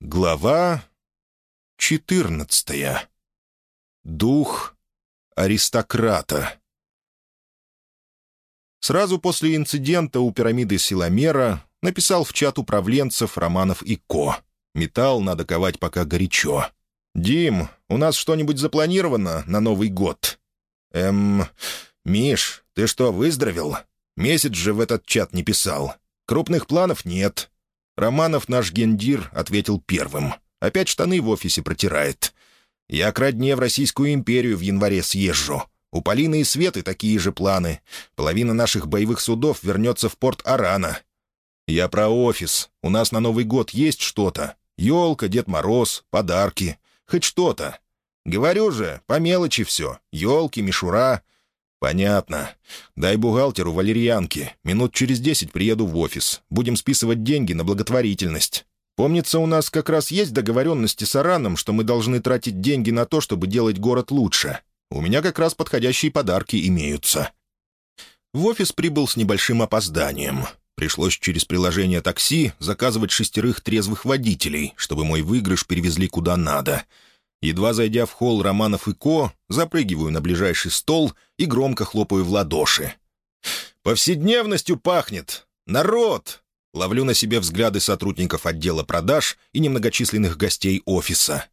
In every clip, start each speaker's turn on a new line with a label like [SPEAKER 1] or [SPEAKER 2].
[SPEAKER 1] Глава четырнадцатая. Дух аристократа. Сразу после инцидента у пирамиды Силомера написал в чат управленцев Романов и Ко. Металл надо ковать пока горячо. «Дим, у нас что-нибудь запланировано на Новый год?» «Эм... Миш, ты что, выздоровел? Месяц же в этот чат не писал. Крупных планов нет. Романов, наш гендир, ответил первым. Опять штаны в офисе протирает. «Я к родне в Российскую империю в январе съезжу. У Полины и Светы такие же планы. Половина наших боевых судов вернется в порт Арана. Я про офис. У нас на Новый год есть что-то. Елка, Дед Мороз, подарки. Хоть что-то. Говорю же, по мелочи все. Елки, мишура. «Понятно. Дай бухгалтеру валерьянки. Минут через десять приеду в офис. Будем списывать деньги на благотворительность. Помнится, у нас как раз есть договоренности с Араном, что мы должны тратить деньги на то, чтобы делать город лучше. У меня как раз подходящие подарки имеются». В офис прибыл с небольшим опозданием. Пришлось через приложение такси заказывать шестерых трезвых водителей, чтобы мой выигрыш перевезли куда надо — Едва зайдя в холл Романов и Ко, запрыгиваю на ближайший стол и громко хлопаю в ладоши. «Повседневностью пахнет! Народ!» Ловлю на себе взгляды сотрудников отдела продаж и немногочисленных гостей офиса.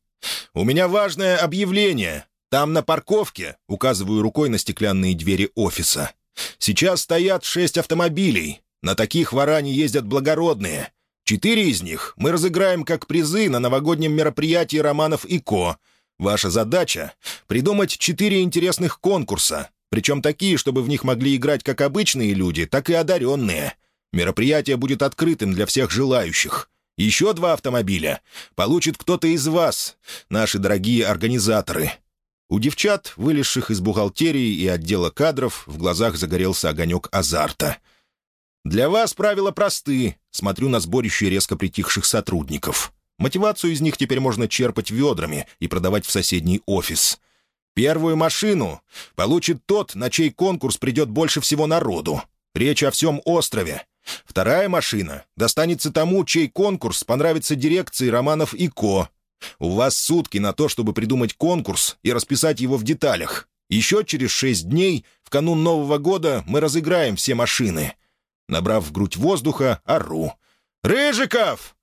[SPEAKER 1] «У меня важное объявление. Там на парковке, указываю рукой на стеклянные двери офиса. Сейчас стоят шесть автомобилей. На таких в Аране ездят благородные. Четыре из них мы разыграем как призы на новогоднем мероприятии романов и ко. Ваша задача — придумать четыре интересных конкурса, причем такие, чтобы в них могли играть как обычные люди, так и одаренные. Мероприятие будет открытым для всех желающих. Еще два автомобиля получит кто-то из вас, наши дорогие организаторы. У девчат, вылезших из бухгалтерии и отдела кадров, в глазах загорелся огонек азарта — для вас правила просты. Смотрю на сборище резко притихших сотрудников. Мотивацию из них теперь можно черпать ведрами и продавать в соседний офис. Первую машину получит тот, на чей конкурс придет больше всего народу. Речь о всем острове. Вторая машина достанется тому, чей конкурс понравится дирекции романов и ко. У вас сутки на то, чтобы придумать конкурс и расписать его в деталях. Еще через шесть дней, в канун Нового года, мы разыграем все машины — Набрав в грудь воздуха, ору. «Рыжиков!»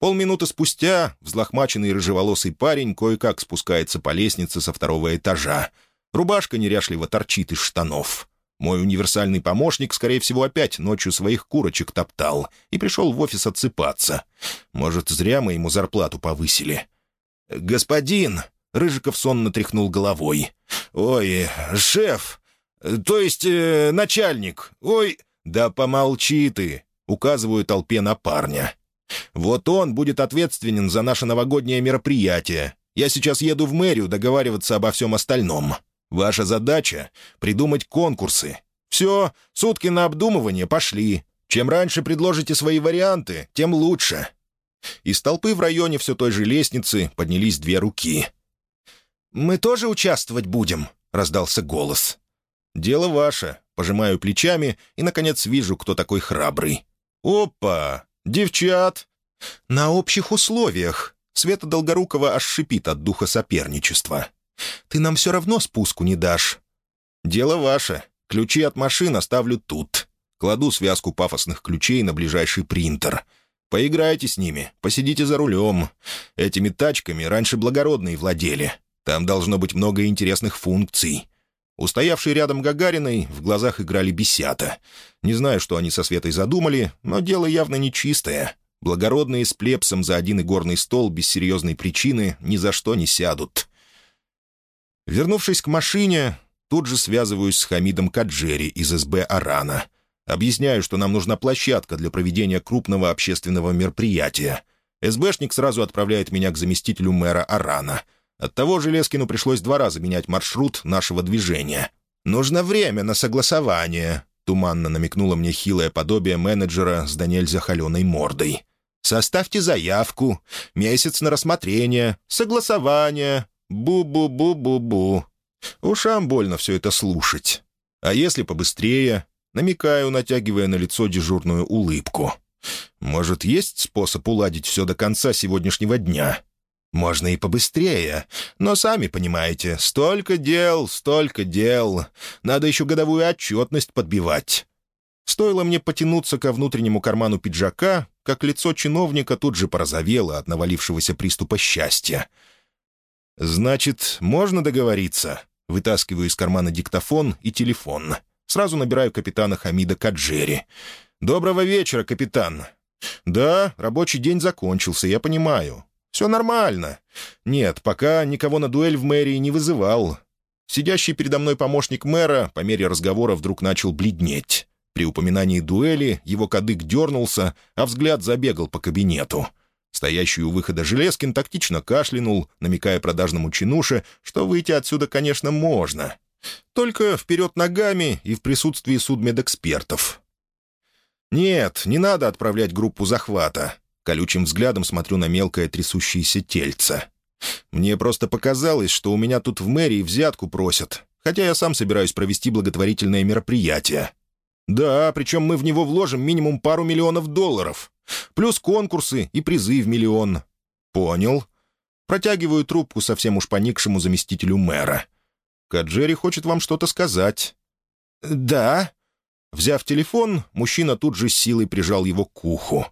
[SPEAKER 1] Полминуты спустя взлохмаченный рыжеволосый парень кое-как спускается по лестнице со второго этажа. Рубашка неряшливо торчит из штанов. Мой универсальный помощник, скорее всего, опять ночью своих курочек топтал и пришел в офис отсыпаться. Может, зря мы ему зарплату повысили. «Господин!» — Рыжиков сонно тряхнул головой. «Ой, шеф! То есть э, начальник! Ой!» «Да помолчи ты!» — указываю толпе на парня. «Вот он будет ответственен за наше новогоднее мероприятие. Я сейчас еду в мэрию договариваться обо всем остальном. Ваша задача — придумать конкурсы. Все, сутки на обдумывание пошли. Чем раньше предложите свои варианты, тем лучше». Из толпы в районе все той же лестницы поднялись две руки. «Мы тоже участвовать будем?» — раздался голос. «Дело ваше. Пожимаю плечами и, наконец, вижу, кто такой храбрый. «Опа! Девчат!» «На общих условиях!» Света Долгорукова аж шипит от духа соперничества. «Ты нам все равно спуску не дашь». «Дело ваше. Ключи от машин оставлю тут». Кладу связку пафосных ключей на ближайший принтер. «Поиграйте с ними, посидите за рулем. Этими тачками раньше благородные владели. Там должно быть много интересных функций. Устоявший рядом Гагариной в глазах играли бесята. Не знаю, что они со Светой задумали, но дело явно нечистое. Благородные с плебсом за один игорный стол без серьезной причины ни за что не сядут. Вернувшись к машине, тут же связываюсь с Хамидом Каджери из СБ «Арана». Объясняю, что нам нужна площадка для проведения крупного общественного мероприятия. СБшник сразу отправляет меня к заместителю мэра Арана — Оттого Железкину пришлось два раза менять маршрут нашего движения. «Нужно время на согласование», — туманно намекнуло мне хилое подобие менеджера с Даниэль холеной мордой. «Составьте заявку, месяц на рассмотрение, согласование, бу-бу-бу-бу-бу». Ушам больно все это слушать. А если побыстрее? Намекаю, натягивая на лицо дежурную улыбку. Может, есть способ уладить все до конца сегодняшнего дня? Можно и побыстрее. Но сами понимаете, столько дел, столько дел. Надо еще годовую отчетность подбивать. Стоило мне потянуться ко внутреннему карману пиджака, как лицо чиновника тут же порозовело от навалившегося приступа счастья. «Значит, можно договориться?» Вытаскиваю из кармана диктофон и телефон. Сразу набираю капитана Хамида Каджери. «Доброго вечера, капитан». «Да, рабочий день закончился, я понимаю. Все нормально. Нет, пока никого на дуэль в мэрии не вызывал». Сидящий передо мной помощник мэра по мере разговора вдруг начал бледнеть. При упоминании дуэли его кадык дернулся, а взгляд забегал по кабинету. Стоящий у выхода Железкин тактично кашлянул, намекая продажному чинуше, что выйти отсюда, конечно, можно. Только вперед ногами и в присутствии судмедэкспертов. «Нет, не надо отправлять группу захвата». Колючим взглядом смотрю на мелкое трясущееся тельце. «Мне просто показалось, что у меня тут в мэрии взятку просят, хотя я сам собираюсь провести благотворительное мероприятие. Да, причем мы в него вложим минимум пару миллионов долларов. Плюс конкурсы и призы в миллион. Понял. Протягиваю трубку совсем уж поникшему заместителю мэра. Каджери хочет вам что-то сказать. «Да». Взяв телефон, мужчина тут же с силой прижал его к уху.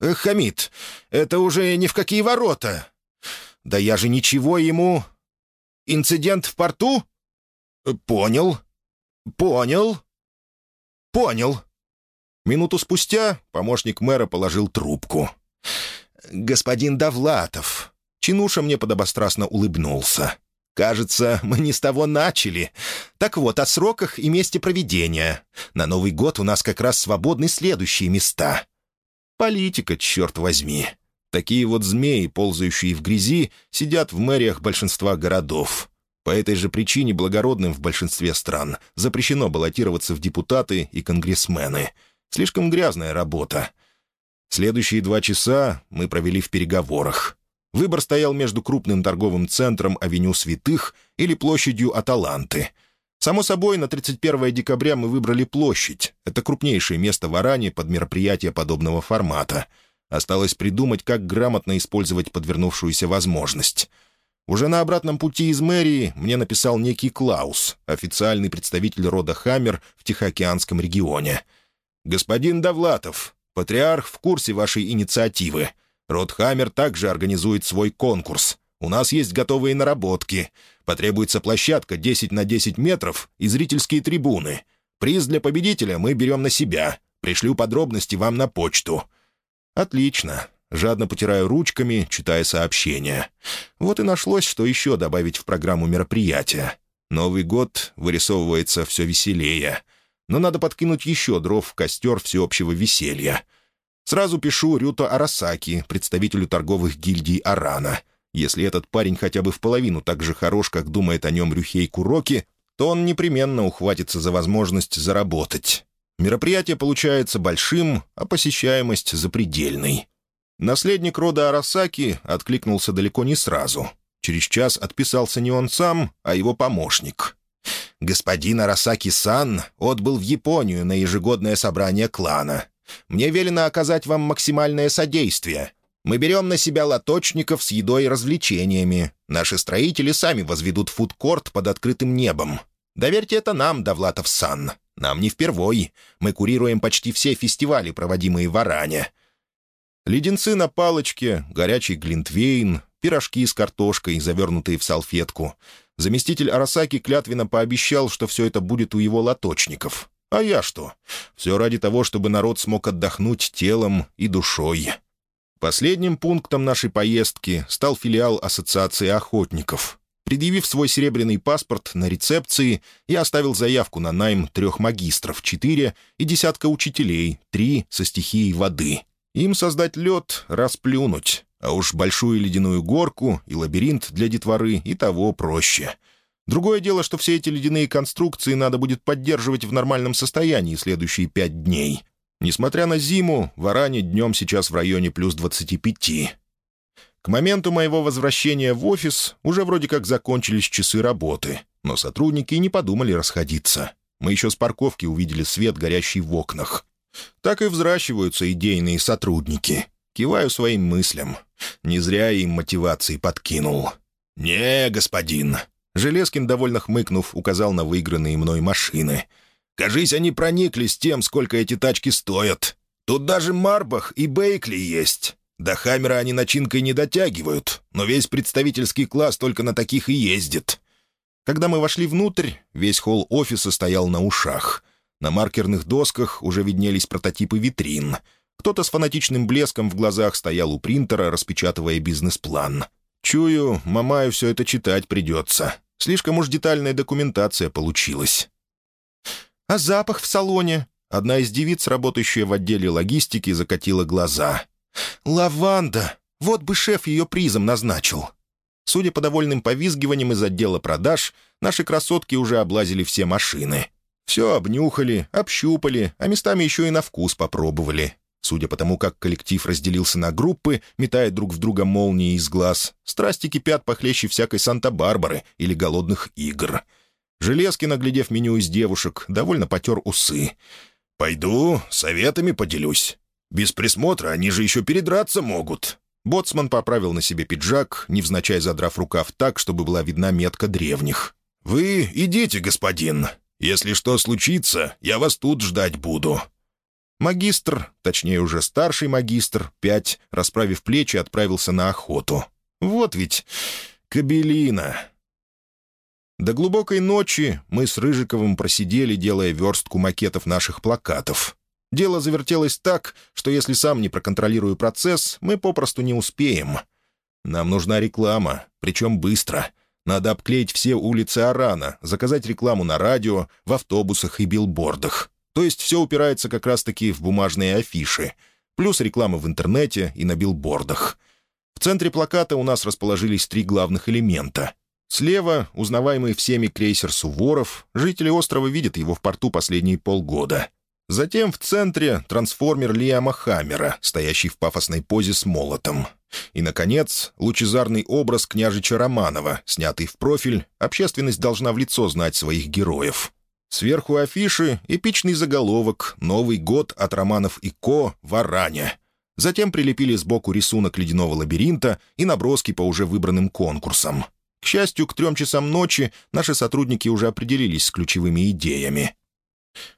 [SPEAKER 1] «Э, «Хамид, это уже ни в какие ворота!» «Да я же ничего ему...» «Инцидент в порту?» «Э, «Понял. Понял. Понял». Минуту спустя помощник мэра положил трубку. «Господин Давлатов». Чинуша мне подобострастно улыбнулся. Кажется, мы не с того начали. Так вот, о сроках и месте проведения. На Новый год у нас как раз свободны следующие места. Политика, черт возьми. Такие вот змеи, ползающие в грязи, сидят в мэриях большинства городов. По этой же причине благородным в большинстве стран запрещено баллотироваться в депутаты и конгрессмены. Слишком грязная работа. Следующие два часа мы провели в переговорах. Выбор стоял между крупным торговым центром Авеню Святых или площадью Аталанты. Само собой, на 31 декабря мы выбрали площадь. Это крупнейшее место в Аране под мероприятие подобного формата. Осталось придумать, как грамотно использовать подвернувшуюся возможность. Уже на обратном пути из мэрии мне написал некий Клаус, официальный представитель рода Хаммер в Тихоокеанском регионе. «Господин Давлатов, патриарх в курсе вашей инициативы. Ротхаммер также организует свой конкурс. У нас есть готовые наработки. Потребуется площадка 10 на 10 метров и зрительские трибуны. Приз для победителя мы берем на себя. Пришлю подробности вам на почту». «Отлично». Жадно потираю ручками, читая сообщения. Вот и нашлось, что еще добавить в программу мероприятия. Новый год вырисовывается все веселее. Но надо подкинуть еще дров в костер всеобщего веселья. Сразу пишу Рюто Арасаки, представителю торговых гильдий Арана. Если этот парень хотя бы в половину так же хорош, как думает о нем Рюхей Куроки, то он непременно ухватится за возможность заработать. Мероприятие получается большим, а посещаемость запредельной. Наследник рода Арасаки откликнулся далеко не сразу. Через час отписался не он сам, а его помощник. «Господин Арасаки-сан отбыл в Японию на ежегодное собрание клана. Мне велено оказать вам максимальное содействие. Мы берем на себя лоточников с едой и развлечениями. Наши строители сами возведут фудкорт под открытым небом. Доверьте это нам, Довлатов-сан. Нам не впервой. Мы курируем почти все фестивали, проводимые в Аране. Леденцы на палочке, горячий глинтвейн, пирожки с картошкой, завернутые в салфетку. Заместитель Арасаки клятвенно пообещал, что все это будет у его лоточников. А я что? Все ради того, чтобы народ смог отдохнуть телом и душой. Последним пунктом нашей поездки стал филиал Ассоциации охотников. Предъявив свой серебряный паспорт на рецепции, я оставил заявку на найм трех магистров, четыре, и десятка учителей, три со стихией воды. Им создать лед, расплюнуть, а уж большую ледяную горку и лабиринт для детворы и того проще — Другое дело, что все эти ледяные конструкции надо будет поддерживать в нормальном состоянии следующие пять дней. Несмотря на зиму, в Аране днем сейчас в районе плюс 25. К моменту моего возвращения в офис уже вроде как закончились часы работы, но сотрудники не подумали расходиться. Мы еще с парковки увидели свет, горящий в окнах. Так и взращиваются идейные сотрудники. Киваю своим мыслям. Не зря им мотивации подкинул. «Не, господин». Железкин, довольно хмыкнув, указал на выигранные мной машины. «Кажись, они прониклись тем, сколько эти тачки стоят. Тут даже Марбах и Бейкли есть. До Хаммера они начинкой не дотягивают, но весь представительский класс только на таких и ездит. Когда мы вошли внутрь, весь холл офиса стоял на ушах. На маркерных досках уже виднелись прототипы витрин. Кто-то с фанатичным блеском в глазах стоял у принтера, распечатывая бизнес-план. Чую, Мамаю все это читать придется. Слишком уж детальная документация получилась. «А запах в салоне?» Одна из девиц, работающая в отделе логистики, закатила глаза. «Лаванда! Вот бы шеф ее призом назначил!» Судя по довольным повизгиваниям из отдела продаж, наши красотки уже облазили все машины. Все обнюхали, общупали, а местами еще и на вкус попробовали. Судя по тому, как коллектив разделился на группы, метая друг в друга молнии из глаз, страсти кипят похлеще всякой Санта-Барбары или голодных игр. Железки, наглядев меню из девушек, довольно потер усы. «Пойду, советами поделюсь. Без присмотра они же еще передраться могут». Боцман поправил на себе пиджак, невзначай задрав рукав так, чтобы была видна метка древних. «Вы идите, господин. Если что случится, я вас тут ждать буду». Магистр, точнее уже старший магистр, пять, расправив плечи, отправился на охоту. Вот ведь кабелина. До глубокой ночи мы с Рыжиковым просидели, делая верстку макетов наших плакатов. Дело завертелось так, что если сам не проконтролирую процесс, мы попросту не успеем. Нам нужна реклама, причем быстро. Надо обклеить все улицы Арана, заказать рекламу на радио, в автобусах и билбордах. То есть все упирается как раз-таки в бумажные афиши. Плюс реклама в интернете и на билбордах. В центре плаката у нас расположились три главных элемента. Слева — узнаваемый всеми крейсер «Суворов». Жители острова видят его в порту последние полгода. Затем в центре трансформер Лиама Хаммера, стоящий в пафосной позе с молотом. И, наконец, лучезарный образ княжича Романова, снятый в профиль, общественность должна в лицо знать своих героев. Сверху афиши — эпичный заголовок «Новый год от Романов и Ко в Аране». Затем прилепили сбоку рисунок ледяного лабиринта и наброски по уже выбранным конкурсам. К счастью, к трем часам ночи наши сотрудники уже определились с ключевыми идеями.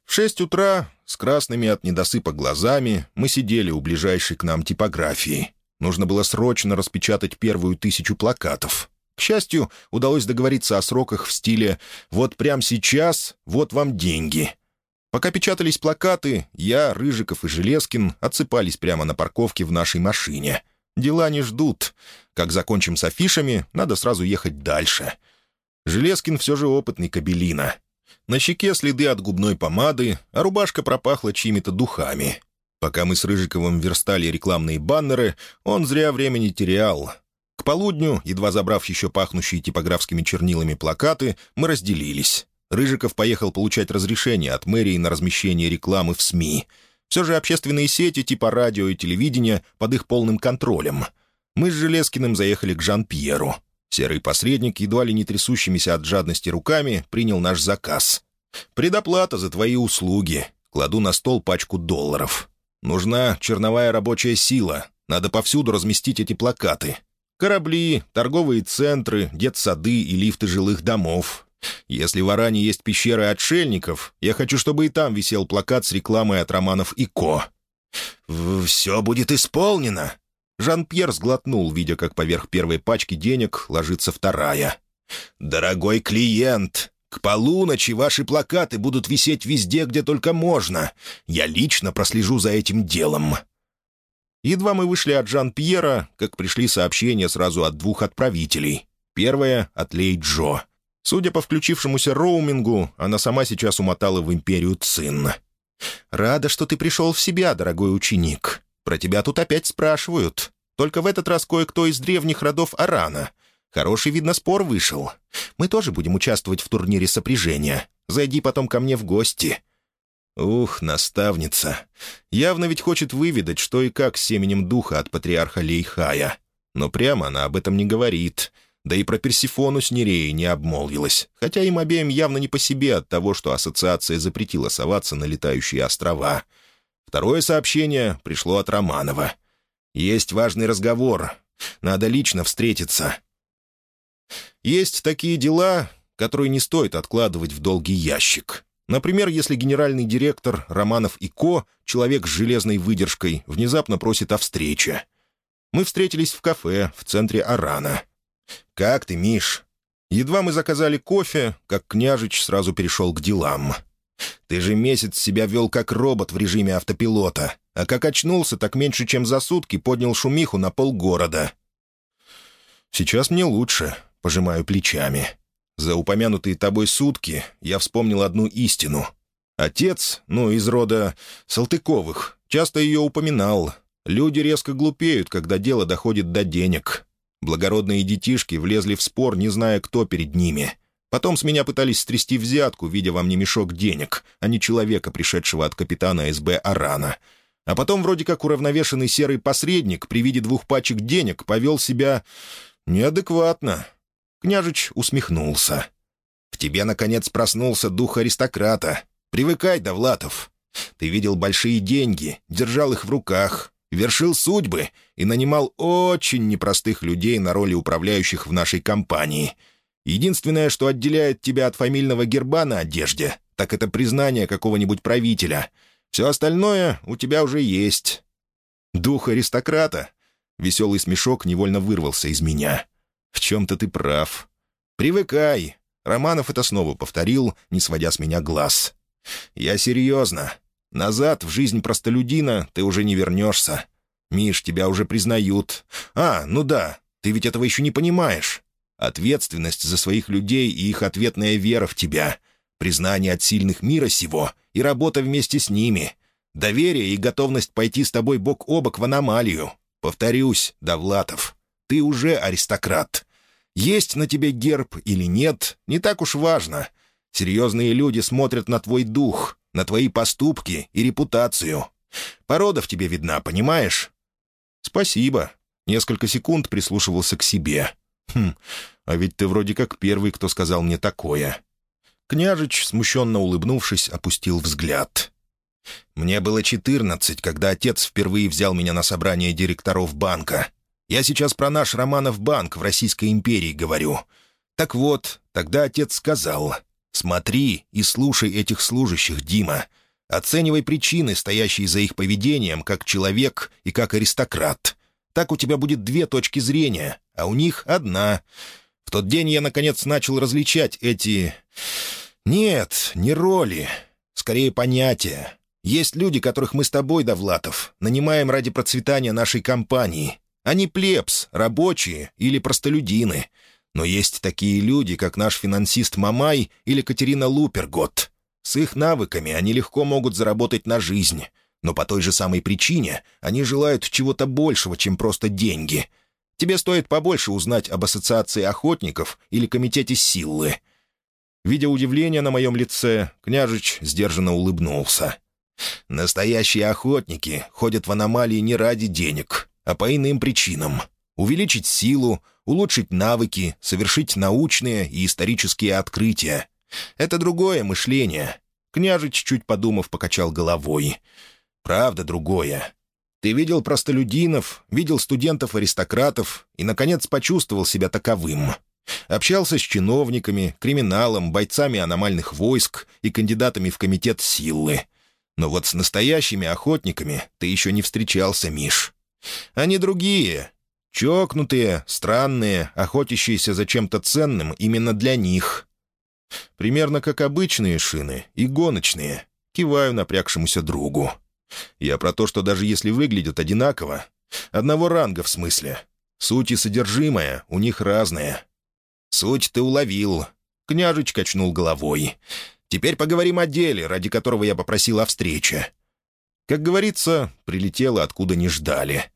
[SPEAKER 1] В шесть утра с красными от недосыпа глазами мы сидели у ближайшей к нам типографии. Нужно было срочно распечатать первую тысячу плакатов. К счастью, удалось договориться о сроках в стиле «вот прямо сейчас, вот вам деньги». Пока печатались плакаты, я, Рыжиков и Железкин отсыпались прямо на парковке в нашей машине. Дела не ждут. Как закончим с афишами, надо сразу ехать дальше. Железкин все же опытный кабелина. На щеке следы от губной помады, а рубашка пропахла чьими-то духами. Пока мы с Рыжиковым верстали рекламные баннеры, он зря времени терял. К полудню, едва забрав еще пахнущие типографскими чернилами плакаты, мы разделились. Рыжиков поехал получать разрешение от мэрии на размещение рекламы в СМИ. Все же общественные сети типа радио и телевидения под их полным контролем. Мы с Железкиным заехали к Жан-Пьеру. Серый посредник, едва ли не трясущимися от жадности руками, принял наш заказ. «Предоплата за твои услуги. Кладу на стол пачку долларов. Нужна черновая рабочая сила. Надо повсюду разместить эти плакаты. Корабли, торговые центры, детсады и лифты жилых домов. Если в Аране есть пещеры отшельников, я хочу, чтобы и там висел плакат с рекламой от романов ИКО». «Все будет исполнено», Жан-Пьер сглотнул, видя, как поверх первой пачки денег ложится вторая. «Дорогой клиент, к полуночи ваши плакаты будут висеть везде, где только можно. Я лично прослежу за этим делом». Едва мы вышли от Жан-Пьера, как пришли сообщения сразу от двух отправителей. Первое — от Лей Джо. Судя по включившемуся роумингу, она сама сейчас умотала в империю Цин. «Рада, что ты пришел в себя, дорогой ученик. Про тебя тут опять спрашивают. Только в этот раз кое-кто из древних родов Арана. Хороший, видно, спор вышел. Мы тоже будем участвовать в турнире сопряжения. Зайди потом ко мне в гости». Ух, наставница. Явно ведь хочет выведать, что и как с семенем духа от патриарха Лейхая. Но прямо она об этом не говорит. Да и про Персифону с Нереей не обмолвилась, хотя им обеим явно не по себе от того, что ассоциация запретила соваться на летающие острова. Второе сообщение пришло от Романова. «Есть важный разговор. Надо лично встретиться». Есть такие дела, которые не стоит откладывать в долгий ящик. Например, если генеральный директор Романов и Ко, человек с железной выдержкой, внезапно просит о встрече. Мы встретились в кафе в центре Арана. «Как ты, Миш?» Едва мы заказали кофе, как княжич сразу перешел к делам. «Ты же месяц себя вел как робот в режиме автопилота, а как очнулся, так меньше чем за сутки поднял шумиху на полгорода». «Сейчас мне лучше», — пожимаю плечами. «За упомянутые тобой сутки я вспомнил одну истину. Отец, ну, из рода Салтыковых, часто ее упоминал. Люди резко глупеют, когда дело доходит до денег. Благородные детишки влезли в спор, не зная, кто перед ними. Потом с меня пытались стрясти взятку, видя во мне мешок денег, а не человека, пришедшего от капитана СБ Арана. А потом вроде как уравновешенный серый посредник при виде двух пачек денег повел себя неадекватно. Княжич усмехнулся. «В тебе, наконец, проснулся дух аристократа. Привыкай, Довлатов. Ты видел большие деньги, держал их в руках, вершил судьбы и нанимал очень непростых людей на роли управляющих в нашей компании. Единственное, что отделяет тебя от фамильного герба на одежде, так это признание какого-нибудь правителя. Все остальное у тебя уже есть. Дух аристократа. Веселый смешок невольно вырвался из меня. В чем-то ты прав. Привыкай. Романов это снова повторил, не сводя с меня глаз. Я серьезно. Назад в жизнь простолюдина ты уже не вернешься. Миш, тебя уже признают. А, ну да, ты ведь этого еще не понимаешь. Ответственность за своих людей и их ответная вера в тебя. Признание от сильных мира сего и работа вместе с ними. Доверие и готовность пойти с тобой бок о бок в аномалию. Повторюсь, Довлатов, ты уже аристократ. Есть на тебе герб или нет, не так уж важно. Серьезные люди смотрят на твой дух, на твои поступки и репутацию. Порода в тебе видна, понимаешь?» «Спасибо». Несколько секунд прислушивался к себе. «Хм, а ведь ты вроде как первый, кто сказал мне такое». Княжич, смущенно улыбнувшись, опустил взгляд. «Мне было четырнадцать, когда отец впервые взял меня на собрание директоров банка. Я сейчас про наш Романов банк в Российской империи говорю. Так вот, тогда отец сказал, Смотри и слушай этих служащих, Дима. Оценивай причины, стоящие за их поведением, как человек и как аристократ. Так у тебя будет две точки зрения, а у них одна. В тот день я, наконец, начал различать эти... Нет, не роли, скорее понятия. Есть люди, которых мы с тобой, Довлатов, нанимаем ради процветания нашей компании. Они плебс, рабочие или простолюдины. Но есть такие люди, как наш финансист Мамай или Катерина Лупергот. С их навыками они легко могут заработать на жизнь. Но по той же самой причине они желают чего-то большего, чем просто деньги. Тебе стоит побольше узнать об ассоциации охотников или комитете силы». Видя удивление на моем лице, княжич сдержанно улыбнулся. «Настоящие охотники ходят в аномалии не ради денег, а по иным причинам. Увеличить силу, улучшить навыки, совершить научные и исторические открытия. Это другое мышление. Княжич, чуть подумав, покачал головой. «Правда другое. Ты видел простолюдинов, видел студентов-аристократов и, наконец, почувствовал себя таковым. Общался с чиновниками, криминалом, бойцами аномальных войск и кандидатами в комитет силы. Но вот с настоящими охотниками ты еще не встречался, Миш. Они другие, Чокнутые, странные, охотящиеся за чем-то ценным именно для них. Примерно как обычные шины и гоночные. Киваю напрягшемуся другу. Я про то, что даже если выглядят одинаково, одного ранга в смысле, суть и содержимое у них разные. Суть ты уловил. Княжич качнул головой. Теперь поговорим о деле, ради которого я попросил о встрече. Как говорится, прилетело, откуда не ждали.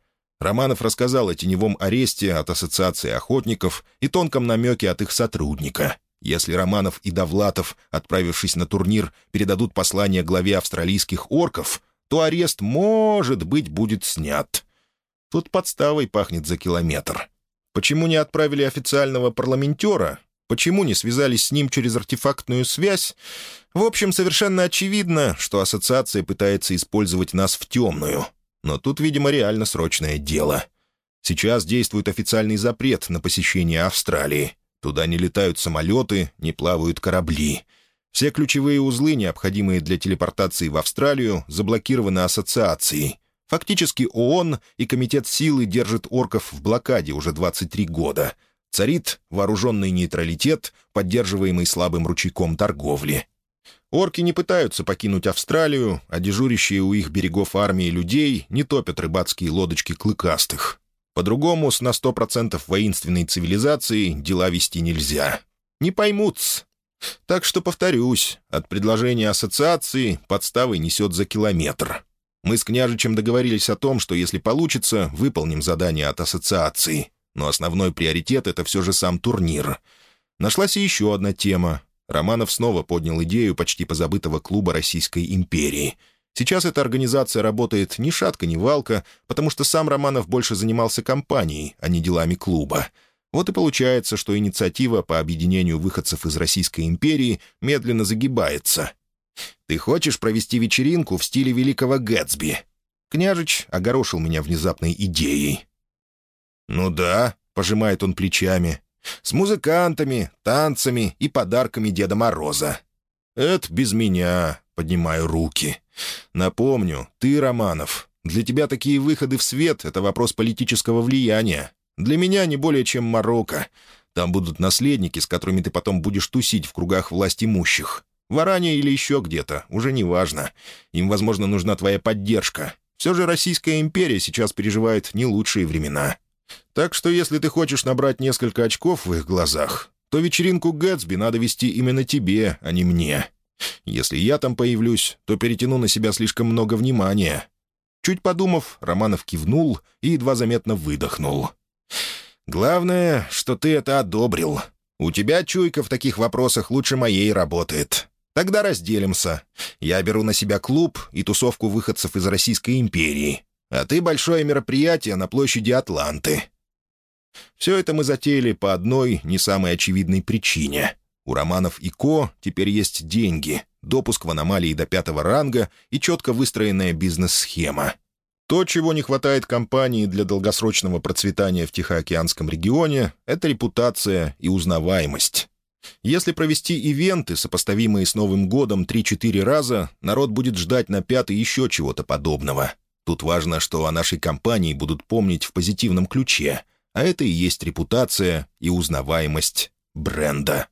[SPEAKER 1] Романов рассказал о теневом аресте от Ассоциации охотников и тонком намеке от их сотрудника. Если Романов и Довлатов, отправившись на турнир, передадут послание главе австралийских орков, то арест, может быть, будет снят. Тут подставой пахнет за километр. Почему не отправили официального парламентера? Почему не связались с ним через артефактную связь? В общем, совершенно очевидно, что ассоциация пытается использовать нас в темную. Но тут, видимо, реально срочное дело. Сейчас действует официальный запрет на посещение Австралии. Туда не летают самолеты, не плавают корабли. Все ключевые узлы, необходимые для телепортации в Австралию, заблокированы ассоциацией. Фактически ООН и Комитет силы держат орков в блокаде уже 23 года. Царит вооруженный нейтралитет, поддерживаемый слабым ручейком торговли. Орки не пытаются покинуть Австралию, а дежурящие у их берегов армии людей не топят рыбацкие лодочки клыкастых. По-другому с на сто процентов воинственной цивилизации дела вести нельзя. Не поймут Так что, повторюсь, от предложения ассоциации подставы несет за километр. Мы с княжичем договорились о том, что если получится, выполним задание от ассоциации. Но основной приоритет — это все же сам турнир. Нашлась и еще одна тема. Романов снова поднял идею почти позабытого клуба Российской империи. Сейчас эта организация работает ни шатка, ни валка, потому что сам Романов больше занимался компанией, а не делами клуба. Вот и получается, что инициатива по объединению выходцев из Российской империи медленно загибается — ты хочешь провести вечеринку в стиле великого Гэтсби?» Княжич огорошил меня внезапной идеей. «Ну да», — пожимает он плечами, — «с музыкантами, танцами и подарками Деда Мороза». «Это без меня», — поднимаю руки. «Напомню, ты, Романов, для тебя такие выходы в свет — это вопрос политического влияния. Для меня не более чем Марокко. Там будут наследники, с которыми ты потом будешь тусить в кругах власть имущих. В Аране или еще где-то, уже не важно. Им, возможно, нужна твоя поддержка. Все же Российская империя сейчас переживает не лучшие времена. Так что если ты хочешь набрать несколько очков в их глазах, то вечеринку Гэтсби надо вести именно тебе, а не мне. Если я там появлюсь, то перетяну на себя слишком много внимания». Чуть подумав, Романов кивнул и едва заметно выдохнул. «Главное, что ты это одобрил. У тебя чуйка в таких вопросах лучше моей работает. Тогда разделимся. Я беру на себя клуб и тусовку выходцев из Российской империи, а ты большое мероприятие на площади Атланты. Все это мы затеяли по одной, не самой очевидной причине. У Романов и Ко теперь есть деньги, допуск в аномалии до пятого ранга и четко выстроенная бизнес-схема. То, чего не хватает компании для долгосрочного процветания в Тихоокеанском регионе, это репутация и узнаваемость. Если провести ивенты, сопоставимые с Новым годом 3-4 раза, народ будет ждать на пятый еще чего-то подобного. Тут важно, что о нашей компании будут помнить в позитивном ключе, а это и есть репутация и узнаваемость бренда.